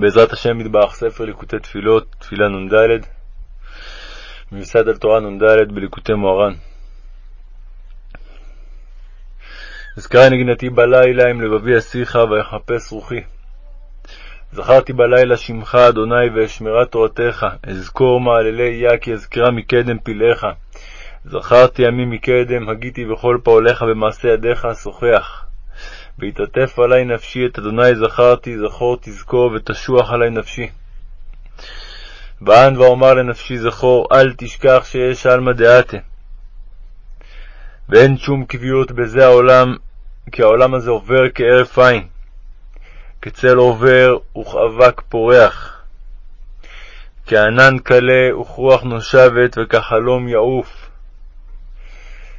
בעזרת השם מטבח ספר ליקוטי תפילות, תפילה נ"ד, מיוסד על תורה נ"ד בליקוטי מוהר"ן. אזכרה נגנתי בלילה עם לבבי אשיחה ויחפש רוחי. זכרתי בלילה שמך אדוני ואשמרה תורתך, אזכור מעללי יה כי אזכרה מקדם פלאיך. זכרתי ימים מקדם, הגיתי בכל פעוליך במעשה ידיך שוחח. והתעטף עלי נפשי, את אדוני זכרתי, זכור תזכור, ותשוח עלי נפשי. ואן ואומר לנפשי זכור, אל תשכח שיש עלמא דעתה. ואין שום קביעות בזה העולם, כי העולם הזה עובר כהרף עין, כצל עובר וכאבק פורח, כענן קלה וכרוח נושבת וכחלום יעוף.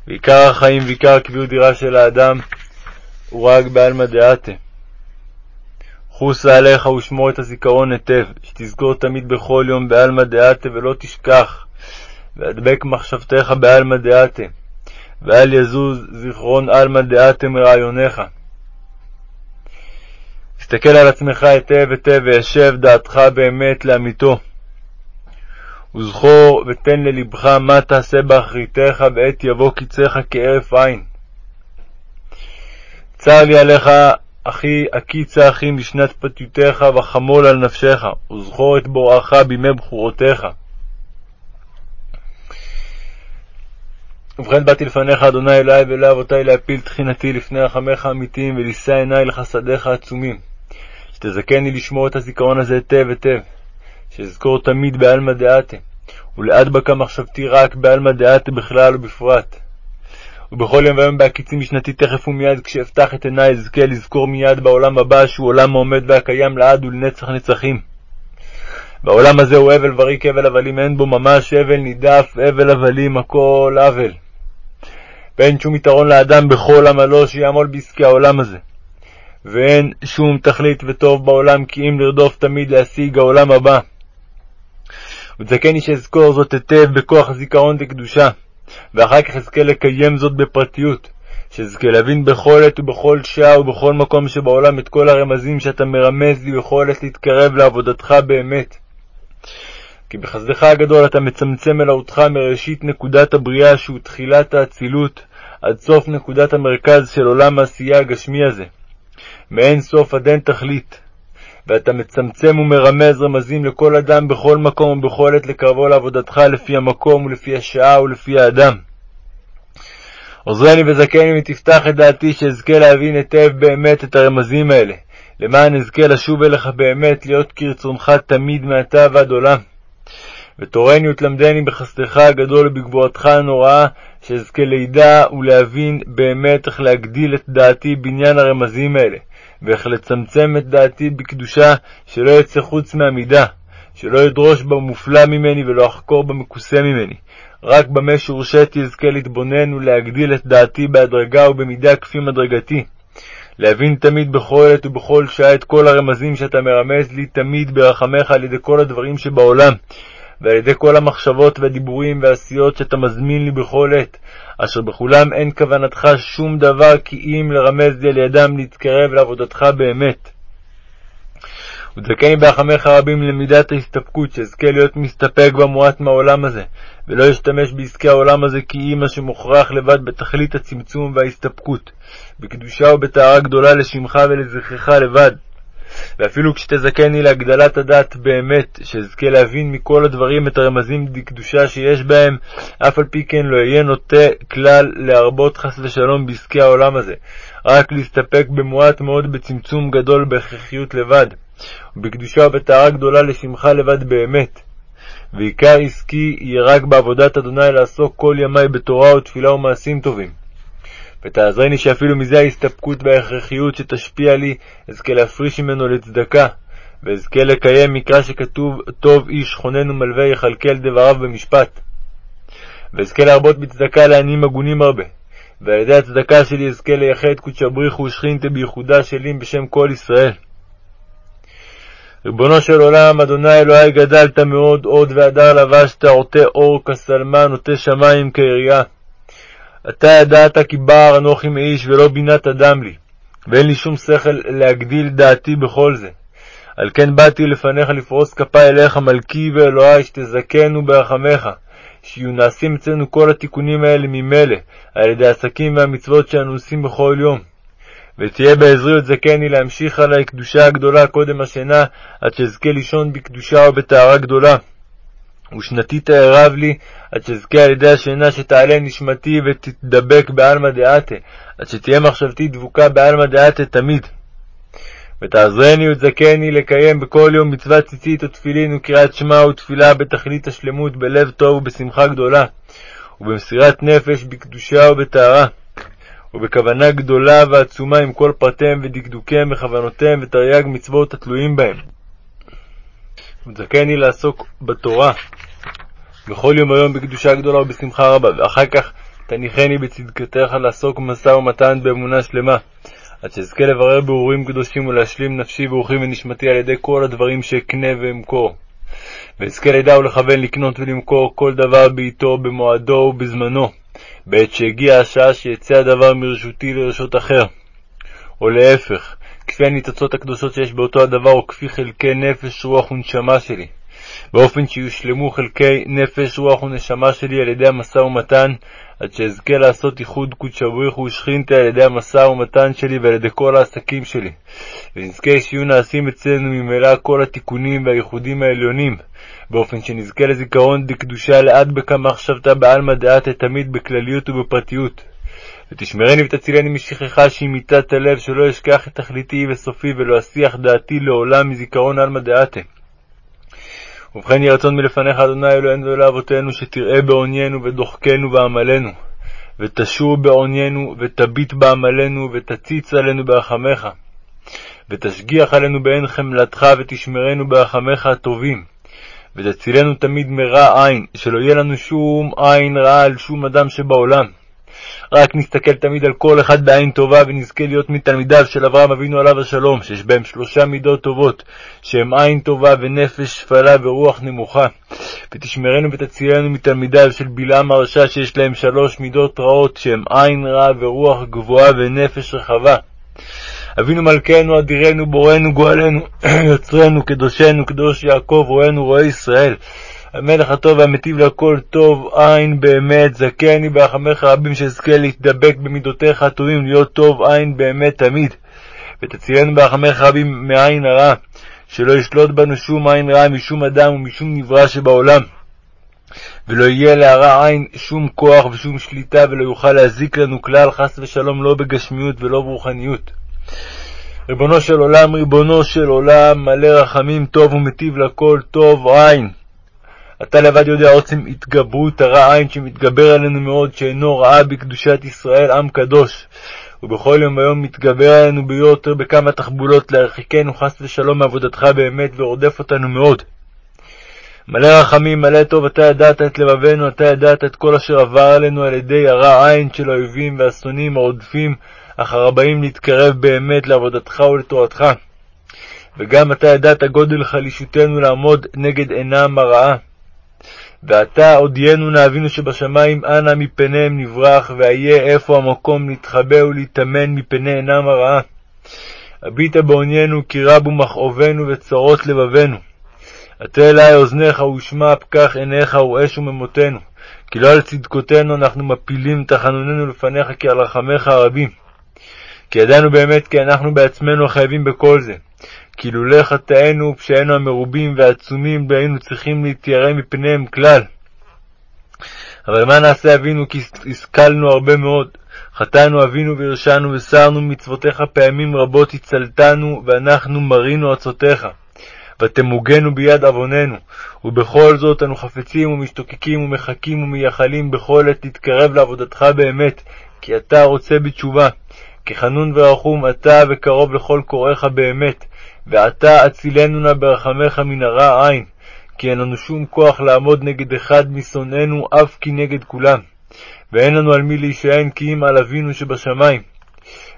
ועיקר החיים ועיקר קביעות דירה של האדם הוא רק בעלמא דעתה. חוסה עליך ושמור את הזיכרון היטב, שתזכור תמיד בכל יום בעלמא דעתה ולא תשכח, והדבק מחשבתך בעלמא דעתה, ואל יזוז זיכרון עלמא דעתה מרעיוניך. תסתכל על עצמך היטב היטב וישב דעתך באמת לאמיתו. וזכור ותן ללבך מה תעשה באחריתך בעת יבוא קיצך כהרף עין. צר לי עליך, אחי, הקיצה אחי משנת פתיותיך וחמול על נפשך, וזכור את בוראך בימי בחורותיך. ובכן באתי לפניך, אדוני אלוהי ואלוהי אבותי, להפיל תחינתי לפני רחמיך האמיתיים, ולישא עיני לחסדיך העצומים. שתזכני לשמור את הזיכרון הזה היטב היטב, שאזכור תמיד בעלמא דעתה, ולאדבקה מחשבתי רק בעלמא דעתה בכלל ובפרט. ובכל יום ויום בהקיצים משנתי תכף ומיד, כשאפתח את עיני אזכה לזכור מיד בעולם הבא, שהוא עולם העומד והקיים לעד ולנצח נצחים. בעולם הזה הוא הבל וריק הבל הבלים, אין בו ממש הבל נידף, הבל הבלים, הכל הבל. ואין שום יתרון לאדם בכל עמלו שיעמול בעסקי העולם הזה. ואין שום תכלית וטוב בעולם כי אם לרדוף תמיד להשיג העולם הבא. ותזכני שאזכור זאת היטב בכוח זיכרון וקדושה. ואחר כך אזכה לקיים זאת בפרטיות, שאזכה להבין בכל עת ובכל שעה ובכל מקום שבעולם את כל הרמזים שאתה מרמז לי בכל עת להתקרב לעבודתך באמת. כי בחסדך הגדול אתה מצמצם אל מראשית נקודת הבריאה שהוא תחילת האצילות עד סוף נקודת המרכז של עולם העשייה הגשמי הזה, מאין סוף עד אין תכלית. ואתה מצמצם ומרמז רמזים לכל אדם בכל מקום ובכל עת לקרבו לעבודתך לפי המקום ולפי השעה ולפי האדם. עוזרני וזכני ותפתח את דעתי שאזכה להבין היטב באמת את הרמזים האלה, למען אזכה לשוב אליך באמת, להיות כרצונך תמיד מעתה ועד עולם. ותורני ותלמדני בחסדך הגדול ובגבורתך הנוראה, שאזכה לידע ולהבין באמת איך להגדיל את דעתי בעניין הרמזים האלה, ואיך לצמצם את דעתי בקדושה שלא יצא חוץ מהמידה, שלא אדרוש במופלא ממני ולא אחקור במכוסה ממני. רק במה שהורשיתי אזכה להתבונן ולהגדיל את דעתי בהדרגה ובמידה כפי מדרגתי. להבין תמיד בכל עת ובכל שעה את כל הרמזים שאתה מרמז לי תמיד ברחמך על ידי כל הדברים שבעולם, ועל ידי כל המחשבות והדיבורים והעשיות שאתה מזמין לי בכל עת, אשר בכולם אין כוונתך שום דבר כי אם לרמז לי על ידם להתקרב לעבודתך באמת. ותזכני ברחמך רבים למידת ההסתפקות, שאזכה להיות מסתפק במועט מהעולם הזה, ולא אשתמש בעסקי העולם הזה מה שמוכרח לבד בתכלית הצמצום וההסתפקות, בקדושה ובטהרה גדולה לשמך ולזכרך לבד. ואפילו כשתזכני להגדלת הדעת באמת, שאזכה להבין מכל הדברים את הרמזים דקדושה שיש בהם, אף על פי כן לא אהיה נוטה כלל להרבות חס ושלום בעסקי העולם הזה, רק להסתפק במועט מאוד בצמצום גדול בהכרחיות לבד, ובקדושה ובטהרה גדולה לשמך לבד באמת. ועיקר עסקי יהיה רק בעבודת אדוני לעסוק כל ימי בתורה ותפילה ומעשים טובים. ותעזרני שאפילו מזה ההסתפקות וההכרחיות שתשפיע לי, אזכה להפריש ממנו לצדקה, ואזכה לקיים מקרא שכתוב טוב איש חונן ומלווה יכלכל דבריו במשפט. ואזכה להרבות בצדקה לעניים הגונים הרבה, ועל ידי הצדקה שלי אזכה לייחד קודשא בריחו ושכינתה בייחודה שלי בשם כל ישראל. ריבונו של עולם, אדוני אלוהי גדלת מאוד, עוד והדר לבשת, עוטה אור כסלמן, עוטה שמים כירייה. אתה ידעת כי בר אנוכי מאיש ולא בינת אדם לי, ואין לי שום שכל להגדיל דעתי בכל זה. על כן באתי לפניך לפרוס כפי אליך, מלכי ואלוהי, שתזכנו ברחמך, שיהיו נעשים אצלנו כל התיקונים האלה ממילא, על ידי העסקים והמצוות שאנו עושים בכל יום. ותהיה בעזרי ותזכני להמשיך עלי קדושה הגדולה קודם השינה, עד שאזכה לישון בקדושה ובטהרה גדולה. ושנתי תערב לי, עד שאזכה על ידי השינה שתעלה נשמתי ותדבק בעלמא דעתה, עד שתהיה מחשבתי דבוקה בעלמא דעתה תמיד. ותעזרני ותזכני לקיים בכל יום מצוות ציצית ותפילין וקריאת שמע ותפילה בתכלית השלמות, בלב טוב ובשמחה גדולה, ובמסירת נפש בקדושה ובטהרה, ובכוונה גדולה ועצומה עם כל פרטיהם ודקדוקיהם וכוונותיהם ותרי"ג מצוות התלויים בהם. ותזכני לעסוק בתורה בכל יום היום בקדושה גדולה ובשמחה רבה, ואחר כך תניחני בצדקתך לעסוק במשא ומתן באמונה שלמה, עד שאזכה לברר בירורים קדושים ולהשלים נפשי ורוחי ונשמתי על ידי כל הדברים שאקנה ואמכור. ואזכה לדע ולכוון לקנות ולמכור כל דבר בעתו, במועדו ובזמנו, בעת שהגיעה השעה שיצא הדבר מרשותי לרשות אחר. או להפך, כפי הניצוצות הקדושות שיש באותו הדבר, או כפי חלקי נפש, רוח ונשמה שלי. באופן שיושלמו חלקי נפש, רוח ונשמה שלי על ידי המשא ומתן, עד שאזכה לעשות איחוד קודשא בריך ושכינתה על ידי המשא ומתן שלי ועל ידי כל העסקים שלי, ונזכה שיהיו נעשים אצלנו ממילא כל התיקונים והייחודים העליונים, באופן שנזכה לזיכרון דקדושה לעד בכמה מחשבתה בעלמא דעתה תמיד בכלליות ובפרטיות. ותשמרני ותצילני משכחה שהיא מיתת הלב, שלא אשכח את תכליתי וסופי, ולא אסיח דעתי לעולם מזיכרון עלמא דעתה. ובכן יהי רצון מלפניך, אדוני אלוהינו ואלוהי אבותינו, שתראה בעוניינו ודוחקנו בעמלנו, ותשור בעוניינו, ותביט בעמלנו, ותציץ עלינו ברחמך, ותשגיח עלינו בעין חמלתך, ותשמרנו ברחמך הטובים, ותצילנו תמיד מרע עין, שלא יהיה לנו שום עין רעה על שום אדם שבעולם. רק נסתכל תמיד על כל אחד בעין טובה, ונזכה להיות מתלמידיו של אברהם אבינו עליו השלום, שיש בהם שלושה מידות טובות, שהם עין טובה ונפש שפלה ורוח נמוכה. ותשמרנו ותצילנו מתלמידיו של בלעם הרשע, שיש להם שלוש מידות רעות, שהם עין רעה ורוח גבוהה ונפש רחבה. אבינו מלכנו, אדירנו, בוראנו, גואלנו, יוצרנו, קדושנו, קדוש יעקב, רואינו, רואה ישראל. המלך הטוב והמטיב לכל טוב עין באמת, זכני ברחמך רבים, שאזכה להתדבק במידותיך הטובים, להיות טוב עין באמת תמיד. ותצילנו ברחמך רבים מעין הרע, שלא ישלוט בנו שום עין רע משום אדם ומשום נברא שבעולם. ולא יהיה להרע עין שום כוח ושום שליטה, ולא יוכל להזיק לנו כלל, חס ושלום, לא בגשמיות ולא ברוחניות. ריבונו של עולם, ריבונו של עולם, מלא רחמים, טוב ומטיב לכל, טוב עין. אתה לבד יודע עוצם התגברות הרע עין שמתגבר עלינו מאוד, שאינו רעה בקדושת ישראל, עם קדוש. ובכל יום ויום מתגבר עלינו ביותר בכמה תחבולות, להרחיקנו חס ושלום מעבודתך באמת, ורודף אותנו מאוד. מלא רחמים, מלא טוב, אתה ידעת את לבבנו, אתה ידעת את כל אשר עבר עלינו על ידי הרע עין של האויבים והשונאים הרודפים, אחר הבאים להתקרב באמת לעבודתך ולתורתך. וגם אתה ידעת גודל חלישותנו לעמוד נגד עינם הרעה. ועתה הודיענו נאבינו שבשמיים, אנא מפניהם נברח, ואהיה איפה המקום להתחבא ולהיטמן מפני עינם הרעה. הביטה בעוניינו, כי רבו מכאובנו וצרות לבבנו. עטה אלי אוזניך ושמע פקח עיניך וראה שוממותנו. כי לא על צדקותינו אנחנו מפילים תחנוננו לפניך, כי על רחמיך הרבים. כי ידענו באמת כי אנחנו בעצמנו חייבים בכל זה. כי לולא חטאינו ופשעינו המרובים והעצומים לא היינו צריכים להתיירא מפניהם כלל. אבל מה נעשה אבינו כי השכלנו הרבה מאוד. חטאנו אבינו והרשענו וסרנו מצוותיך פעמים רבות הצלתנו ואנחנו מרינו עצותיך. ותמוגנו ביד עווננו, ובכל זאת אנו חפצים ומשתוקקים ומחכים ומייחלים בכל עת להתקרב לעבודתך באמת, כי אתה רוצה בתשובה. כי חנון ורחום אתה וקרוב לכל קוראיך באמת, ועתה אצילנו נא ברחמך מן הרע עין, כי אין לנו שום כוח לעמוד נגד אחד משונאינו, אף כי נגד כולם. ואין לנו על מי להישען כי אם על אבינו שבשמיים.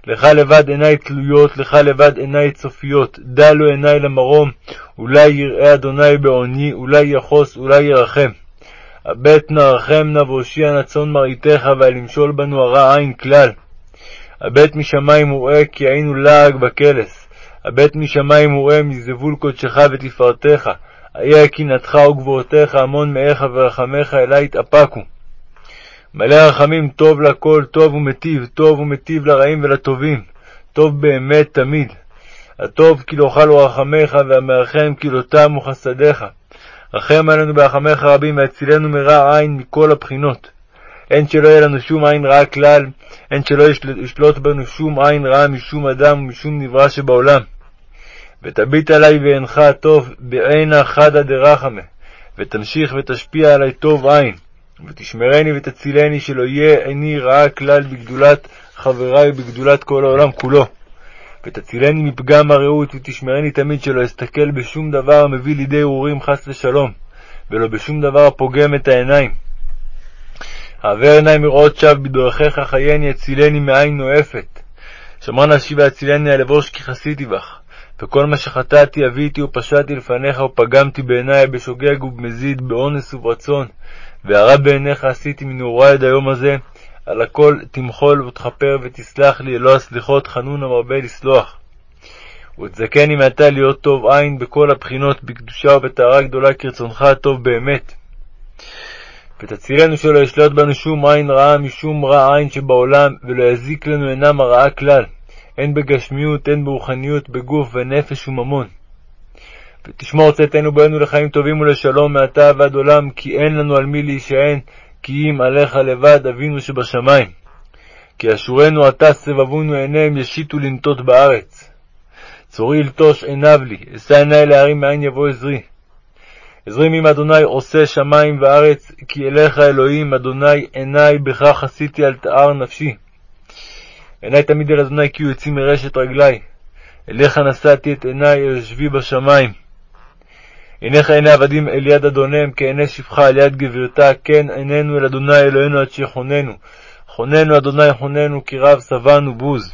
לך לבד עיני תלויות, לך לבד עיני צופיות, דע לו עיני למרום, אולי יראה אדוני בעוני, אולי יחוס, אולי ירחם. הבט נא רחם נא והושיע נא צאן מרעיתך, ואל ימשול בנו הרע עין כלל. הבט משמיים וראה כי היינו לעג בקלס. הבט משמים וראה מזבול קודשך ותפארתך, איה קנאתך וגבורתך, המון מאיך ורחמך אלי יתאפקו. מלא רחמים טוב לכל, טוב ומטיב, טוב ומטיב לרעים ולטובים, טוב באמת תמיד. הטוב כי לא חלו רחמך, והמרחם כי לא תמו חסדיך. רחם עלינו ברחמך רבים, והצילנו מרע עין מכל הבחינות. הן שלא יהיה לנו שום עין רעה כלל, הן שלא ישלוט בנו שום עין רעה משום אדם ומשום נברא שבעולם. ותביט עלי ואינך טוב בעינה חדא דרחמה, ותמשיך ותשפיע עלי טוב עין, ותשמרני ותצילני שלא יהיה עיני רעה כלל בגדולת חברי ובגדולת כל העולם כולו. ותצילני מפגם הרעות, ותשמרני תמיד שלא אסתכל בשום דבר המביא לידי ארורים חס ושלום, ולא בשום דבר הפוגם את העיניים. העבר עיני מראות שווא בדרכיך חייני, הצילני מעין נואפת. שמר נפשי והצילני על אבוש כי חסיתי בך. וכל מה שחטאתי אביתי ופשעתי לפניך ופגמתי בעיני בשוגג ובמזיד, באונס וברצון, והרע בעיניך עשיתי מנעורי עד היום הזה, על הכל תמחול ותכפר ותסלח לי, אלוה הסליחות חנון המרבה לסלוח. ותזכני מעתה להיות טוב עין בכל הבחינות, בקדושה ובטהרה גדולה כרצונך הטוב באמת. ותצילנו שלא ישלוט בנו שום עין רעה משום רע עין שבעולם, ולא יזיק לנו אינם הרעה כלל, הן בגשמיות, הן ברוחניות, בגוף ונפש וממון. ותשמור צאתנו בנו לחיים טובים ולשלום מעתה ועד עולם, כי אין לנו על מי להישען, כי אם עליך לבד אבינו שבשמיים. כי אשורנו עתה סבבונו עיניהם ישיתו לנטות בארץ. צורי ילטוש עיניו לי, אשא עיני להרים מאין יבוא עזרי. עזרי מים אדוני עושה שמים וארץ, כי אליך אלוהים, אדוני עיני בך חסיתי על תאר נפשי. עיני תמיד אל אדוני כי הוא יוציא מרשת רגלי. אליך נשאתי את עיני אל יושבי בשמיים. עיניך עיני עבדים אל יד אדוניהם, כעיני שפחה אל יד גבירתה, כן עינינו אל אדוני אלוהינו עד שיחוננו. חוננו אדוני חוננו, כי רב שבענו בוז.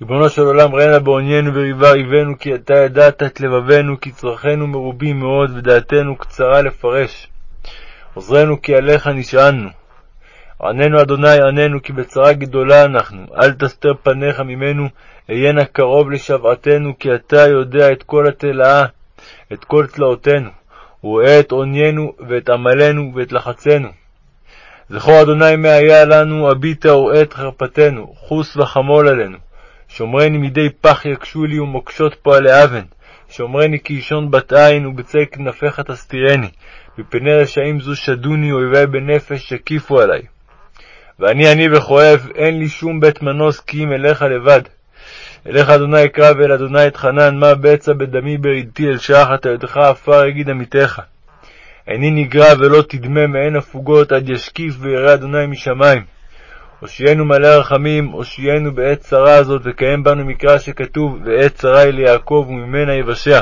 ריבונו של עולם, ראינה בעוניינו וריבה ריבנו, כי אתה ידעת את לבבנו, כי צרכינו מרובים מאוד, ודעתנו קצרה לפרש. עוזרנו כי עליך נשענו. עננו אדוני עננו, כי בצרה גדולה אנחנו, אל תסתר פניך ממנו, אהיינה קרוב לשוועתנו, כי אתה יודע את כל התלאה, את כל תלאותינו. רואה את עוניינו, ואת עמלנו, ואת לחצנו. זכור אדוני מה היה לנו, הביטה וראה את חרפתנו, חוס וחמול עלינו. שומרני מדי פח יקשו לי ומוקשות פועלי אבן. שומרני כאישון בת עין, ובצל כנפיך תסתירני. מפני רשעים זו שדוני, אויבי בנפש שקיפו עלי. ואני עני וכואב, אין לי שום בית מנוס כי אם אליך לבד. אליך אדוני אקרא ואל אדוני אתחנן, מה בצע בדמי ברידתי אל שחת, היותך עפר יגיד עמיתך. איני נגרע ולא תדמה מעין הפוגות, עד ישקיף וירא אדוני משמיים. הושיענו מלא רחמים, הושיענו בעת צרה הזאת, וקיים בנו מקרא שכתוב, ועת צרה היא ליעקב וממנה יבשע.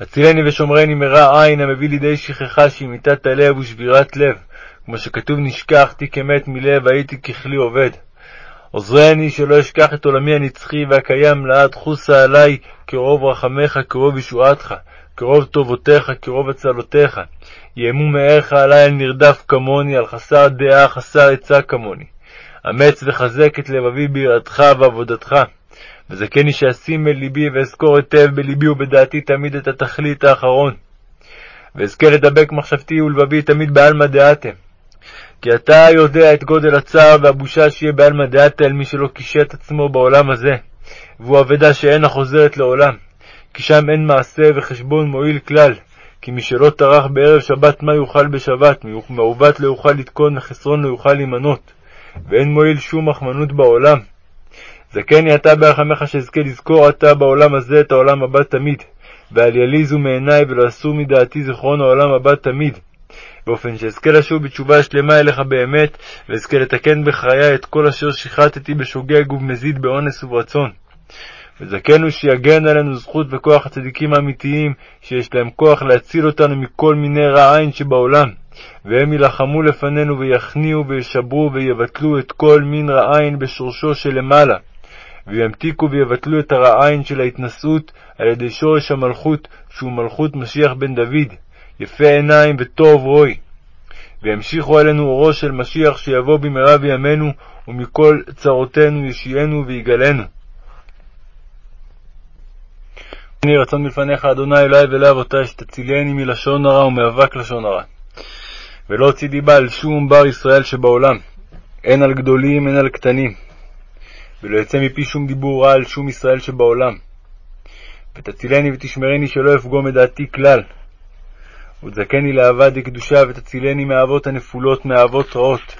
הצילני ושומרני מרע עין המביא לידי שכחה שהיא מיתת הלב ושבירת לב, כמו שכתוב נשכחתי כמת מלב, הייתי ככלי עובד. עוזרני שלא אשכח את עולמי הנצחי והקיים לעד חוסה עלי, כרוב רחמך, כרוב ישועתך, כרוב טובותיך, כרוב הצלותיך. יאמו מערך עלי על נרדף כמוני, על חסר דעה, חסר עצה כמוני. אמץ וחזק את לבבי ביראתך ועבודתך. וזכני שאשים אל ליבי ואזכור היטב בליבי ובדעתי תמיד את התכלית האחרון. ואזכה לדבק מחשבתי ולבבי תמיד בעלמא דעתם. כי אתה יודע את גודל הצער והבושה שיהיה בעלמא דעתה אל מי שלא קישט עצמו בעולם הזה, והוא אבדה שאינה חוזרת לעולם, כי שם אין מעשה וחשבון מועיל כלל, כי מי שלא טרח בערב שבת מה יוכל בשבת, מעוות לא יוכל לתקון וחסרון לא יוכל להימנות, ואין מועיל שום מחמנות בעולם. זכני אתה ברחמך שאזכה לזכור אתה בעולם הזה את העולם הבא תמיד, ואל יליזו מעיני ולא אסור מדעתי זיכרון העולם הבא תמיד. באופן שאזכה לשוב בתשובה שלמה אליך באמת, ואזכה לתקן בחיי את כל אשר שיחטתי בשוגג ובמזיד באונס וברצון. וזכנו שיגן עלינו זכות וכוח הצדיקים האמיתיים, שיש להם כוח להציל אותנו מכל מיני רע עין שבעולם, והם יילחמו לפנינו ויכניעו וישברו ויבטלו את כל מין רע עין בשורשו שלמעלה, וימתיקו ויבטלו את הרע עין של ההתנשאות על ידי שורש המלכות, שהוא מלכות משיח בן דוד, יפה עיניים וטוב רוי. וימשיכו עלינו אורו של משיח שיבוא במהרה בימינו, ומכל צרותינו ישיענו ויגלנו. יהי רצון מלפניך, אדוני אלוהי ואלוהי אבותי, שתצילני מלשון הרע ומאבק לשון הרע. ולא הוציא דיבה על שום בר ישראל שבעולם, הן על גדולים הן על קטנים, ולא יצא מפי שום דיבור רע על שום ישראל שבעולם. ותצילני ותשמרני שלא אפגום את דעתי כלל. ותזכני לאהבה דקדושה, ותצילני מאהבות הנפולות, מאהבות רעות.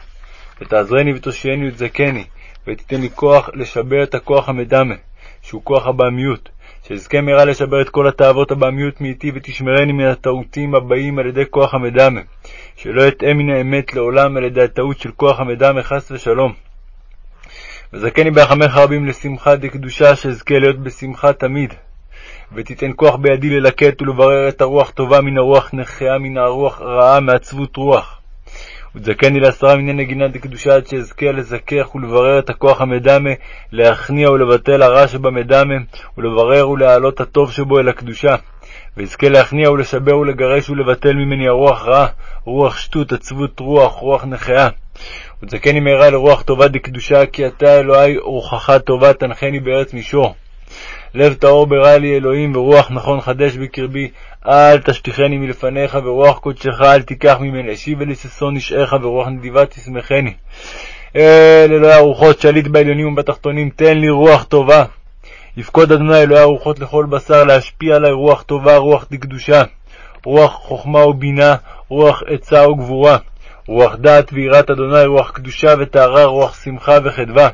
ותעזרני ותושייני ותזכני, ותיתן לי כוח לשבר את הכוח המדמה, שהוא כוח הבעמיות, שאזכה מהרה לשבר את כל התאוות הבעמיות מאיתי, ותשמרני מן הטעותים הבאים על ידי כוח המדמה, שלא אטעה מן האמת לעולם על ידי הטעות של כוח המדמה, חס ושלום. וזכני ברחמך רבים לשמחה דקדושה, שאזכה להיות בשמחה תמיד. ותיתן כוח בידי ללקט ולברר את הרוח טובה מן הרוח נכה מן הרוח רעה מעצבות רוח. ותזכני לעשרה מיני נגינה דקדושה עד שאזכה לזכך ולברר את הכוח המדמה, להכניע ולבטל הרע שבמדמה, ולברר ולהעלות הטוב שבו אל הקדושה. ואזכה להכניע ולשבר ולגרש ולבטל ממני הרוח רעה, רוח שטות, עצבות רוח, רוח נכה. ותזכני מהרה לרוח טובה דקדושה, כי אתה אלוהי רוחך טובה, תנחני בארץ מישור. לב טהור ברא לי אלוהים, ורוח נכון חדש בקרבי. אל תשליכני מלפניך, ורוח קודשך אל תיקח ממני. השיב אלי ששון נשעך, ורוח נדיבה תשמחני. אל אלוהי הרוחות, שליט בעליונים ובתחתונים, תן לי רוח טובה. יפקוד אדוני אלוהי הרוחות לכל בשר, להשפיע עלי רוח טובה, רוח דקדושה. רוח חכמה ובינה, רוח עצה וגבורה. רוח דעת ויראת אדוני, רוח קדושה וטהרה, רוח שמחה וחדווה.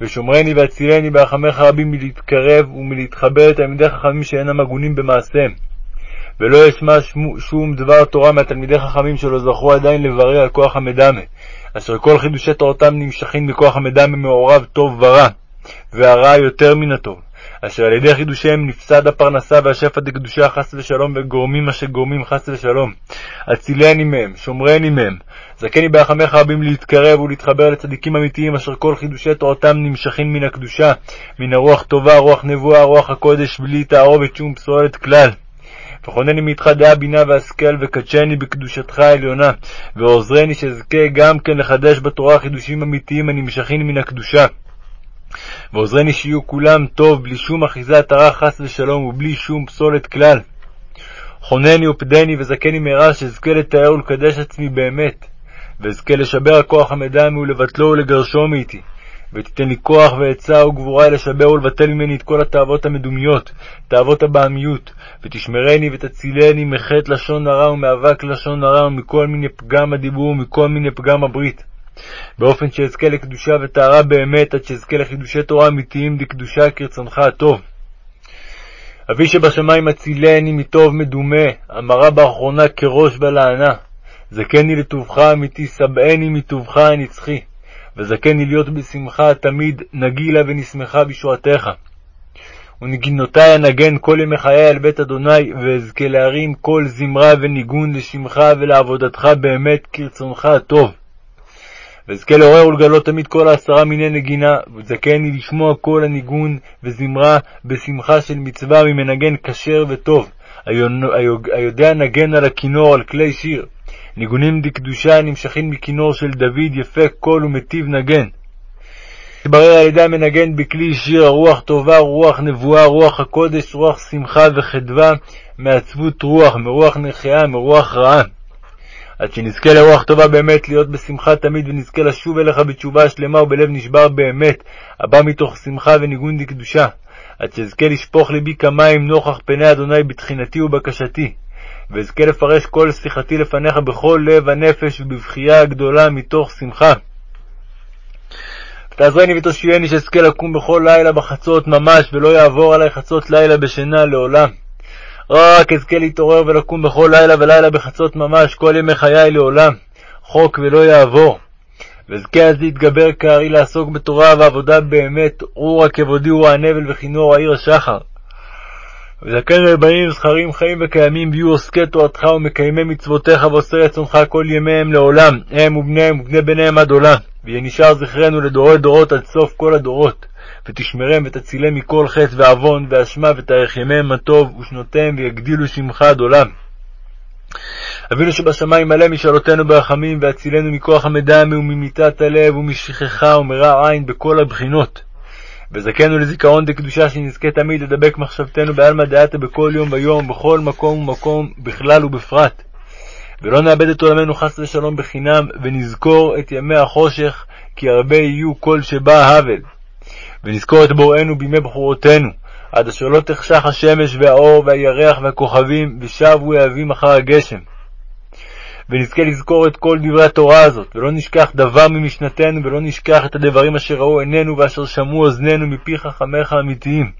ושומרני והצילני ברחמך רבים מלהתקרב ומלהתחבר לתלמידי חכמים שאינם הגונים במעשיהם. ולא אשמע שום דבר תורה מהתלמידי חכמים שלא זכו עדיין לברר על כוח המדמה, אשר כל חידושי תורתם נמשכים מכוח המדמה מעורב טוב ורע, והרע יותר מן הטוב, אשר על ידי חידושיהם נפסד הפרנסה והשפע דקדושה חס ושלום, וגורמים מה שגורמים חס ושלום. הצילני מהם, שומרני מהם, זכני ברחמך רבים להתקרב ולהתחבר לצדיקים אמיתיים, אשר כל חידושי תורתם נמשכים מן הקדושה, מן הרוח טובה, רוח נבואה, רוח הקודש, בלי תערובת שום פסולת כלל. וכונני מאיתך דעה בינה והשכל, וקדשני בקדושתך העליונה, ועוזרני שאזכה גם כן לחדש בתורה חידושים אמיתיים הנמשכים מן הקדושה. ועוזרני שיהיו כולם טוב, בלי שום אחיזת הרע חס ושלום, ובלי שום פסולת כלל. חונני ופדני וזכני מהרה, שאזכה לתאר ולקדש עצמי באמת, ואזכה לשבר הכוח המדמי ולבטלו ולגרשו מאיתי. ותיתן לי כוח ועצה וגבורה לשבר ולבטל ממני את כל התאוות המדומיות, תאוות הבעמיות, ותשמרני ותצילני מחטא לשון הרע ומאבק לשון הרע ומכל מיני פגם הדיבור ומכל מיני פגם הברית. באופן שאזכה לקדושה וטהרה באמת, עד שאזכה לחידושי תורה אמיתיים דקדושה כרצונך הטוב. אבי שבשמיים הצילני מטוב מדומה, אמרה באחרונה כראש בלענה. זכני לטובך אמיתי, שבעני מטובך הנצחי. וזכני להיות בשמחה תמיד, נגילה ונשמחה בישועתך. ונגינותי אנגן כל ימי חיי על בית אדוני, ואזכה להרים כל זמרה וניגון לשמך ולעבודתך באמת כרצונך הטוב. ואזכה לעורר ולגלות תמיד כל העשרה מיני נגינה, וזכני לשמוע כל הניגון וזמרה בשמחה של מצווה ממנגן כשר וטוב, היודע נגן על הכינור, על כלי שיר. ניגונים דקדושה נמשכים מכינור של דוד יפה קול ומטיב נגן. התברר על ידי המנגן בכלי שיר הרוח טובה, רוח נבואה, רוח הקודש, רוח שמחה וחדווה, מעצבות רוח, מרוח נחייה, מרוח רעה. עד שנזכה לרוח טובה באמת, להיות בשמחה תמיד, ונזכה לשוב אליך בתשובה שלמה ובלב נשבר באמת, הבא מתוך שמחה וניגון דקדושה. עד שאזכה לשפוך ליבי כמים נוכח פני אדוני בתחינתי ובקשתי. ואזכה לפרש כל שיחתי לפניך בכל לב הנפש ובבכייה הגדולה מתוך שמחה. ותעזרני ותושייני שאזכה לקום בכל לילה בחצות ממש, ולא יעבור עלי חצות לילה בשינה לעולם. רק אזכה להתעורר ולקום בכל לילה ולילה בחצות ממש, כל ימי חיי לעולם. חוק ולא יעבור. ואזכה אז להתגבר כארי לעסוק בתורה ועבודה באמת, אורה כבודי הוא הנבל וכינור העיר השחר. וזקן רבנים זכרים חיים וקיימים ויהיו עוסקי תורתך ומקיימי מצוותיך ועושי רצונך כל ימיהם לעולם, הם ובניהם ובני בניהם עד עולם. ויהיה נשאר זכרנו לדורי דורות עד סוף כל הדורות. ותשמרם ותצילם מכל חטא ועוון ואשמה ותארך ימיהם הטוב ושנותיהם ויגדילו שמך עד עולם. אבינו שבשמיים מלא משאלותינו ברחמים והצילנו מכוח המדמה וממיתת הלב ומשכחה ומרע עין בכל הבחינות. וזכנו לזיכרון דקדושה שנזכה תמיד לדבק מחשבתנו בעלמא דעתה בכל יום ויום, בכל מקום ומקום, בכלל ובפרט. ולא נאבד את עולמנו חס ושלום בחינם, ונזכור את ימי החושך, כי הרבה יהיו כל שבא האבל. ונזכור את בוראנו בימי בחורותינו, עד אשר לא תחשך השמש והאור והירח והכוכבים, ושבו יהבים אחר הגשם. ונזכה לזכור את כל דברי התורה הזאת, ולא נשכח דבר ממשנתנו, ולא נשכח את הדברים אשר ראו עינינו ואשר שמעו אוזנינו מפי חכמיך האמיתיים.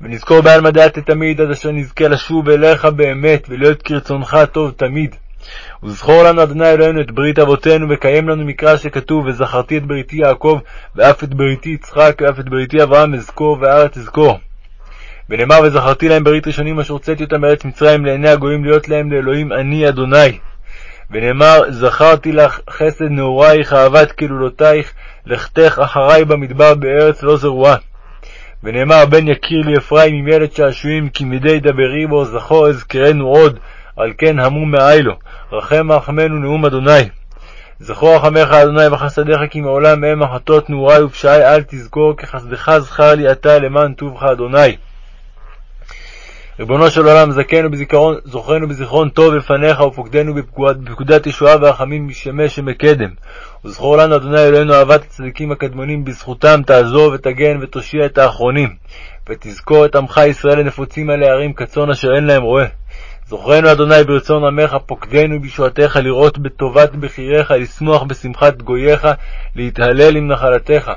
ונזכור בעלמא דעת תמיד, עד אשר נזכה לשוב אליך באמת, ולהיות כרצונך הטוב תמיד. וזכור לנו, אדוני אלוהינו, את ברית אבותינו, וקיים לנו מקרא שכתוב, וזכרתי את בריתי יעקב, ואף את בריתי יצחק, ואף את בריתי אברהם אזכור, והארץ אזכור. ונאמר, וזכרתי להם ברית ראשונים אשר הוצאתי אותם מארץ מצרים לעיני הגויים להיות להם לאלוהים אני אדוני. ונאמר, זכרתי לך חסד נעורייך, אהבת כלולותייך, לכתך אחרי במדבר בארץ לא זרועה. ונאמר, בן יקיר לי אפרים עם ילד שעשועים, כי מדי דברי בו, זכור אזכרנו עוד, על כן המום מאי לו, רחם רחמנו נאום אדוני. זכור רחמך אדוני וחסדיך כי מעולם הם החטאות נעורי ופשעי אל תזכור, כי חסדך זכר לי אתה למען טובך אדוני. ריבונו של עולם, זכנו בזיכרון, זוכרנו בזיכרון טוב בפניך, ופוקדנו בפקודת ישועה ורחמים משמש שמקדם. וזכור לנו, אדוני אלוהינו, אהבת הצדיקים הקדמונים, בזכותם תעזור ותגן ותושיע את האחרונים. ותזכור את עמך ישראל הנפוצים על הערים כצאן אשר אין להם רועה. זוכרנו, אדוני, ברצון עמך, פוקדנו בישועתך, לראות בטובת בחיריך, לשמוח בשמחת גוייך, להתהלל עם נחלתך.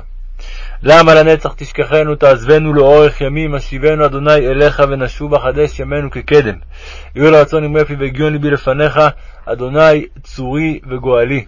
למה לנצח תשכחנו, תעזבנו לאורך ימים, השיבנו אדוני אליך ונשוב החדש ימינו כקדם. יהיו לרצון עם רפי והגיון ליבי לפניך, אדוני צורי וגואלי.